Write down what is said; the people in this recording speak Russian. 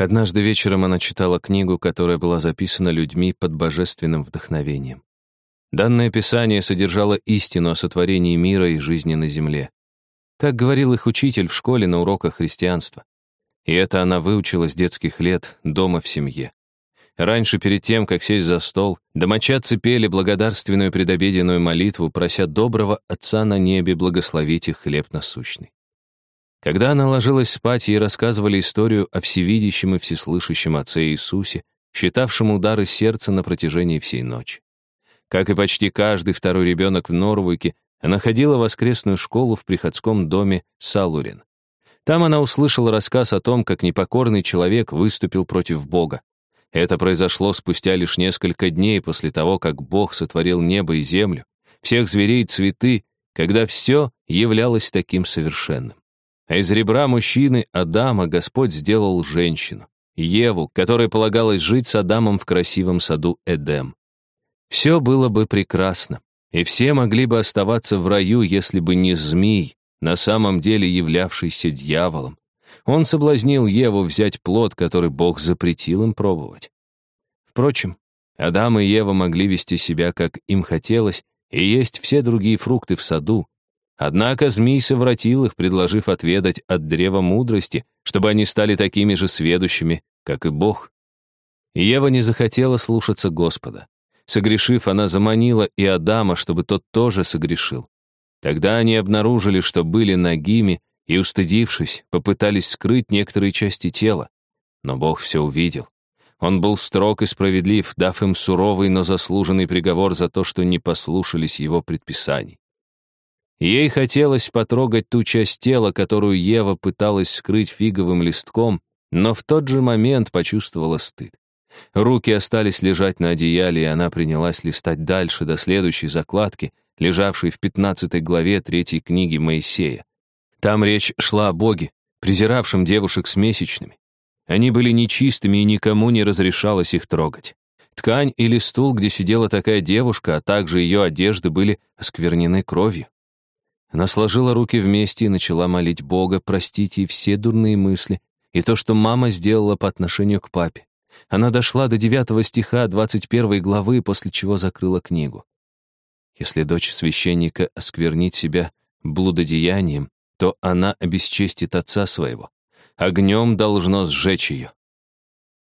Однажды вечером она читала книгу, которая была записана людьми под божественным вдохновением. Данное писание содержало истину о сотворении мира и жизни на земле. Так говорил их учитель в школе на уроках христианства. И это она выучила с детских лет дома в семье. Раньше, перед тем, как сесть за стол, домочадцы пели благодарственную предобеденную молитву, прося доброго Отца на небе благословить их хлеб насущный. Когда она ложилась спать, ей рассказывали историю о всевидящем и всеслышащем Отце Иисусе, считавшем удары сердца на протяжении всей ночи. Как и почти каждый второй ребенок в Норвуке, она ходила в воскресную школу в приходском доме Салурин. Там она услышала рассказ о том, как непокорный человек выступил против Бога. Это произошло спустя лишь несколько дней после того, как Бог сотворил небо и землю, всех зверей и цветы, когда все являлось таким совершенным. А из ребра мужчины Адама Господь сделал женщину, Еву, которой полагалось жить с Адамом в красивом саду Эдем. Все было бы прекрасно, и все могли бы оставаться в раю, если бы не змей, на самом деле являвшийся дьяволом, он соблазнил Еву взять плод, который Бог запретил им пробовать. Впрочем, Адам и Ева могли вести себя, как им хотелось, и есть все другие фрукты в саду. Однако змей совратил их, предложив отведать от древа мудрости, чтобы они стали такими же сведущими, как и Бог. Ева не захотела слушаться Господа. Согрешив, она заманила и Адама, чтобы тот тоже согрешил. Тогда они обнаружили, что были нагими, и, устыдившись, попытались скрыть некоторые части тела. Но Бог все увидел. Он был строг и справедлив, дав им суровый, но заслуженный приговор за то, что не послушались его предписаний. Ей хотелось потрогать ту часть тела, которую Ева пыталась скрыть фиговым листком, но в тот же момент почувствовала стыд. Руки остались лежать на одеяле, и она принялась листать дальше, до следующей закладки, лежавшей в 15 главе третьей книги Моисея. Там речь шла о Боге, презиравшем девушек с месячными. Они были нечистыми, и никому не разрешалось их трогать. Ткань или стул, где сидела такая девушка, а также ее одежды были осквернены кровью. Она сложила руки вместе и начала молить Бога простить ей все дурные мысли и то, что мама сделала по отношению к папе. Она дошла до 9 стиха 21 главы, после чего закрыла книгу. Если дочь священника осквернит себя блудодеянием, то она обесчестит отца своего. Огнем должно сжечь ее.